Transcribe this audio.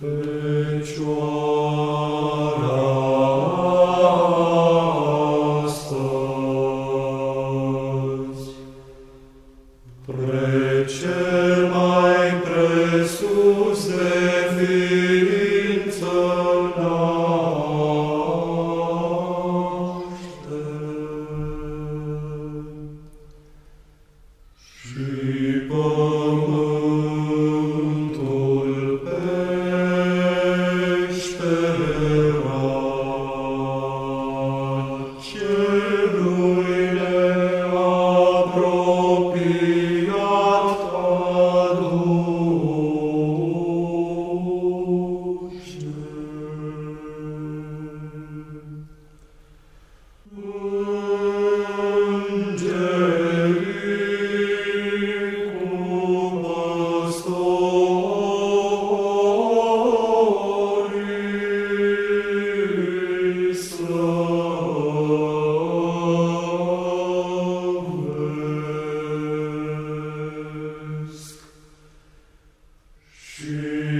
astăzi. Și